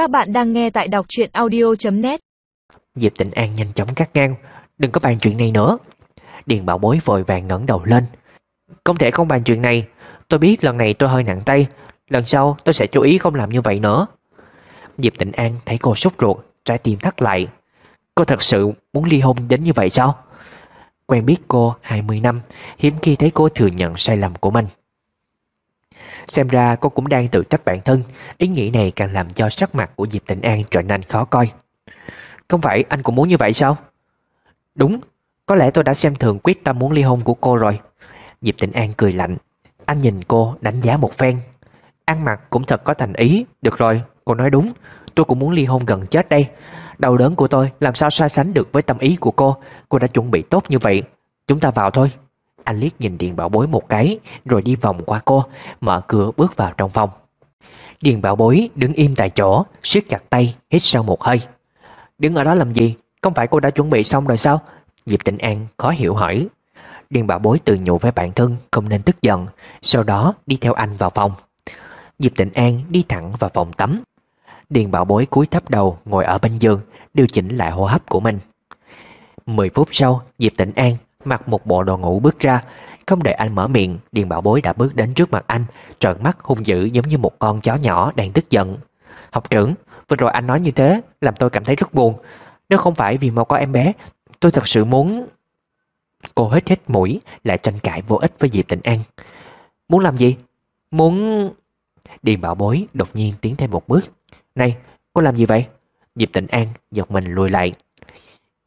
Các bạn đang nghe tại đọc truyện audio.net Diệp Tịnh An nhanh chóng cắt ngang, Đừng có bàn chuyện này nữa. Điền bảo bối vội vàng ngẩng đầu lên. Không thể không bàn chuyện này. Tôi biết lần này tôi hơi nặng tay, Lần sau tôi sẽ chú ý không làm như vậy nữa. Diệp Tịnh An thấy cô sốt ruột, Trái tim thắt lại. Cô thật sự muốn ly hôn đến như vậy sao? Quen biết cô 20 năm, Hiếm khi thấy cô thừa nhận sai lầm của mình. Xem ra cô cũng đang tự trách bản thân. Ý nghĩ này càng làm cho sắc mặt của Diệp Tịnh An trở nên khó coi. Không phải anh cũng muốn như vậy sao? Đúng, Có lẽ tôi đã xem thường quyết tâm muốn ly hôn của cô rồi. Diệp Tịnh An cười lạnh. Anh nhìn cô đánh giá một phen. Ăn mặc cũng thật có thành ý. Được rồi, cô nói đúng. Tôi cũng muốn ly hôn gần chết đây. Đau đớn của tôi, làm sao so sánh được với tâm ý của cô? Cô đã chuẩn bị tốt như vậy. Chúng ta vào thôi. Anh liếc nhìn Điền Bảo Bối một cái, Rồi đi vòng qua cô, Mở cửa bước vào trong phòng. Điền Bảo Bối đứng im tại chỗ, siết chặt tay, hít sâu một hơi. Đứng ở đó làm gì? Không phải cô đã chuẩn bị xong rồi sao? Diệp Tịnh An khó hiểu hỏi. Điền Bảo Bối tự nhủ với bản thân Không nên tức giận, Sau đó đi theo anh vào phòng. Diệp Tịnh An đi thẳng vào phòng tắm. Điền Bảo Bối cúi thấp đầu, ngồi ở bên giường, Điều chỉnh lại hô hấp của mình. 10 phút sau, Diệp Tịnh An mặc một bộ đồ ngủ bước ra Không đợi anh mở miệng Điền Bảo Bối đã bước đến trước mặt anh Trợn mắt hung dữ giống như một con chó nhỏ đang tức giận. Học trưởng Vừa rồi anh nói như thế Làm tôi cảm thấy rất buồn. Nếu không phải vì mau có em bé Tôi thật sự muốn Cô hết hết mũi Lại tranh cãi vô ích với Diệp Tịnh An. Muốn làm gì? Muốn... Điền Bảo Bối đột nhiên tiến thêm một bước. Này, cô làm gì vậy? Diệp Tịnh An giật mình lùi lại.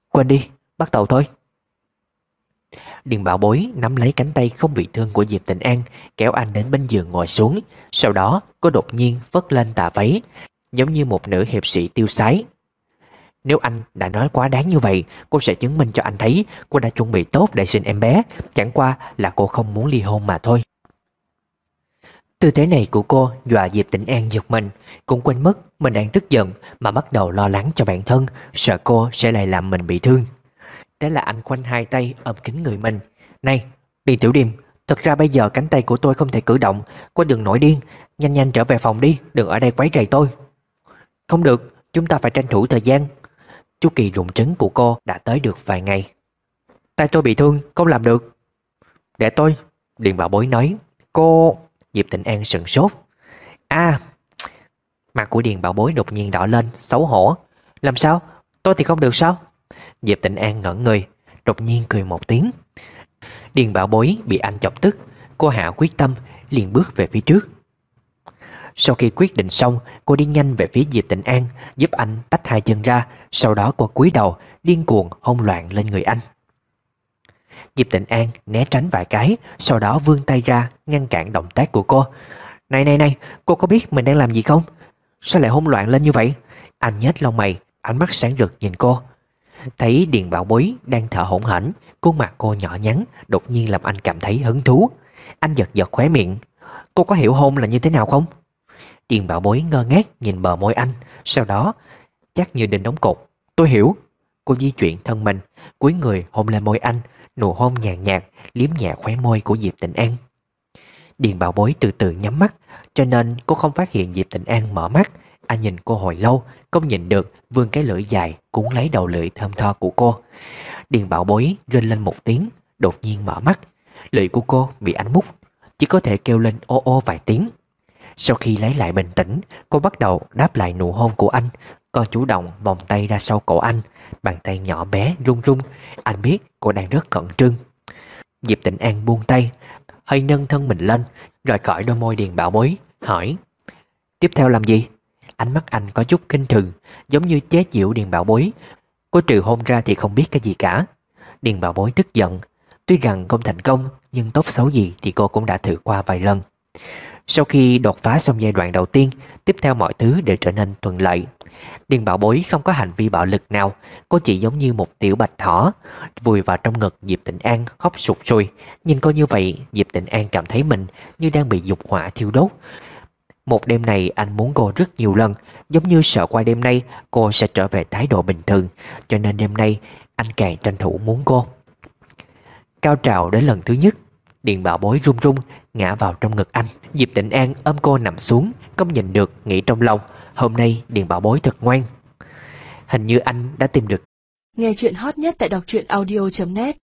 Quên đi, bắt đầu thôi. Điền Bảo Bối nắm lấy cánh tay không bị thương của Diệp Tịnh An, Kéo anh đến bên giường ngồi xuống. Sau đó, cô đột nhiên vất lên tà váy, Giống như một nữ hiệp sĩ tiêu sái. Nếu anh đã nói quá đáng như vậy, Cô sẽ chứng minh cho anh thấy Cô đã chuẩn bị tốt để sinh em bé. Chẳng qua là cô không muốn ly hôn mà thôi. Tư thế này của cô dọa Diệp Tĩnh An giật mình. Cũng quên mất mình đang tức giận Mà bắt đầu lo lắng cho bản thân, Sợ cô sẽ lại làm mình bị thương. Thế là anh khoanh hai tay ôm kính người mình. Này, đi tiểu điềm Thật ra bây giờ cánh tay của tôi không thể cử động. Cô đừng nổi điên Nhanh nhanh trở về phòng đi Đừng ở đây quấy rầy tôi. Không được, chúng ta phải tranh thủ thời gian. Chu kỳ rụng trứng của cô đã tới được vài ngày. Tay tôi bị thương, không làm được. Để tôi Điền bảo bối nói. Cô Diệp Tịnh An sừng sốt. À Mặt của Điền bảo bối đột nhiên đỏ lên Xấu hổ. Làm sao? Tôi thì không được sao? Diệp Tịnh An ngẩn người Đột nhiên cười một tiếng. Điền bảo bối bị anh chọc tức, Cô hạ quyết tâm, liền bước về phía trước. Sau khi quyết định xong, Cô đi nhanh về phía Diệp Tịnh An, Giúp anh tách hai chân ra, Sau đó cô cúi đầu, điên cuồng hôn loạn lên người anh. Diệp Tịnh An né tránh vài cái, Sau đó vươn tay ra ngăn cản động tác của cô. Này này này, Cô có biết mình đang làm gì không? Sao lại hôn loạn lên như vậy? Anh nhếch lông mày, Ánh mắt sáng rực nhìn cô. Thấy Điền Bảo Bối đang thở hổn hển, Khuôn mặt cô nhỏ nhắn, Đột nhiên làm anh cảm thấy hứng thú. Anh giật giật khóe miệng. Cô có hiểu hôn là như thế nào không? Điền Bảo Bối ngơ ngác nhìn bờ môi anh. Sau đó, chắc như đinh đóng cột. Tôi hiểu. Cô di chuyển thân mình, cúi người hôn lên môi anh, Nụ hôn nhàn nhạt, liếm nhẹ khóe môi của Diệp Tịnh An. Điền Bảo Bối từ từ nhắm mắt, Cho nên cô không phát hiện Diệp Tịnh An mở mắt anh nhìn cô hồi lâu, Không nhìn được, vươn cái lưỡi dài, Cuốn lấy đầu lưỡi thơm tho của cô. Điền bảo bối rên lên một tiếng, Đột nhiên mở mắt. Lưỡi của cô bị ánh mút, Chỉ có thể kêu lên ô ô vài tiếng. Sau khi lấy lại bình tĩnh, Cô bắt đầu đáp lại nụ hôn của anh. Cô chủ động vòng tay ra sau cổ anh, Bàn tay nhỏ bé run run. Anh biết cô đang rất cẩn trương. Diệp Tịnh An buông tay, Hơi nâng thân mình lên Rồi khỏi đôi môi Điền bảo bối, Hỏi, Tiếp theo làm gì? Ánh mắt anh có chút kinh thường, Giống như chế chịu Điền Bảo Bối. Cô trừ hôn ra thì không biết cái gì cả. Điền Bảo Bối tức giận. Tuy rằng không thành công, Nhưng tốt xấu gì thì cô cũng đã thử qua vài lần. Sau khi đột phá xong giai đoạn đầu tiên, Tiếp theo mọi thứ đều trở nên thuận lợi. Điền Bảo Bối không có hành vi bạo lực nào, Cô chỉ giống như một tiểu bạch thỏ, Vùi vào trong ngực Diệp Tịnh An khóc sụt sùi. Nhìn cô như vậy, Diệp Tịnh An cảm thấy mình như đang bị dục hỏa thiêu đốt một đêm này anh muốn cô rất nhiều lần, Giống như sợ qua đêm nay cô sẽ trở về thái độ bình thường. Cho nên đêm nay, anh càng tranh thủ muốn cô. Cao trào đến lần thứ nhất, Điện bảo bối run run, ngã vào trong ngực anh. Diệp Tịnh An ôm cô nằm xuống, Không nhìn được, nghĩ trong lòng. Hôm nay điện bảo bối thật ngoan. Hình như anh đã tìm được Nghe chuyện hot nhất tại đọc truyện audio.net